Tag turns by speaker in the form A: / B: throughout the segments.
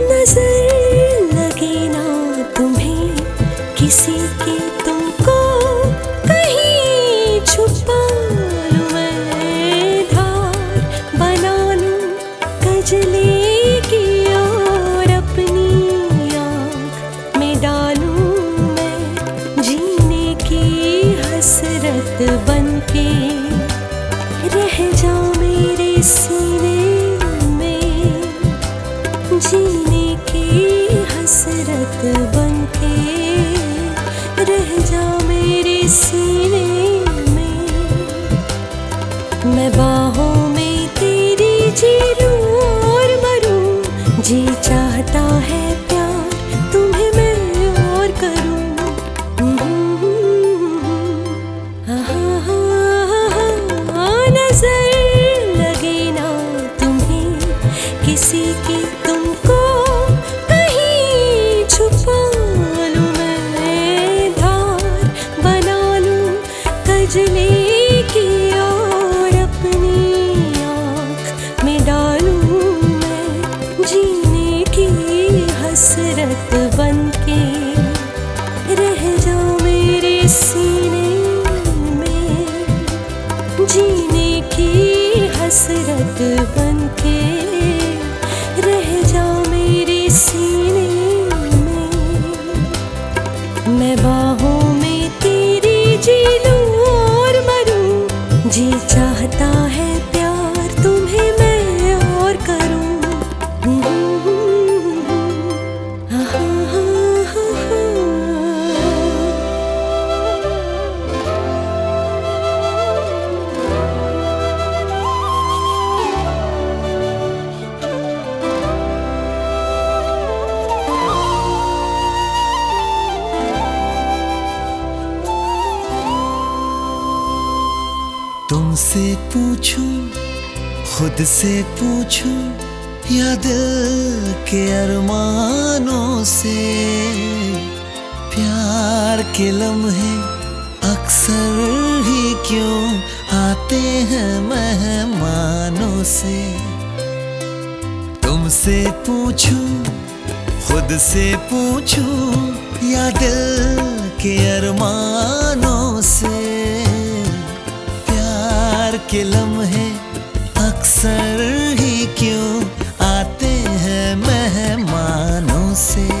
A: नज़र लगे ना तुम्हें किसी की तुमको कहीं छुपा लूँ मैं धार बना की अपनी आँख में डालूं मैं जीने की हसरत बनके रह जा मेरे सीने मेरे सीने में। मैं बाहों में तेरी जी और मरूं। जी चाहता है तुम्हें मैं और लगे ना तुम्हें। किसी की कजली की ओर अपनी आँख में डालूं मैं जीने की हसरत बनके। रह जाओ मेरे सीने में, जीने की हसरत बनके
B: तुमसे पूछूँ खुद से पूछूँ, या दिल के अरमानों से? प्यार के लम्हे अक्सर ही क्यों आते हैं मेहमानों से? तुमसे पूछूँ खुद से पूछूँ, या दिल के अरमानों के लम्हे अक्सर ही क्यों आते हैं मेहमानों से?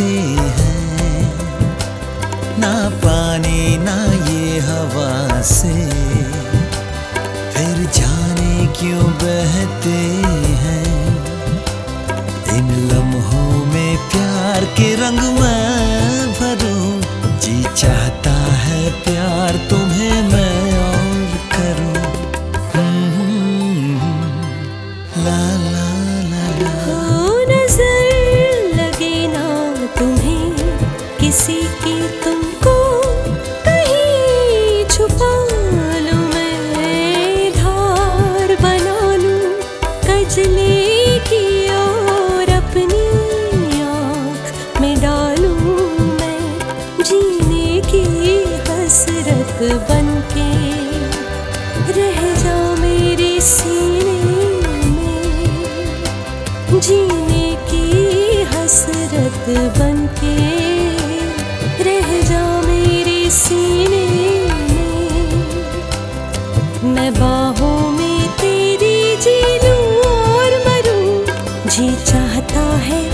B: बहते हैं। ना पानी ना ये हवा से। फिर जाने क्यों बहते
A: किसी की तुमको कहीं छुपा लूँ मैं, धार बना लूँ कजली की और अपनी आँख में डालूं मैं, जीने की हसरत बनके रह जाओ मेरे सीने में, जीने की हसरत बनके रह जी चाहता है।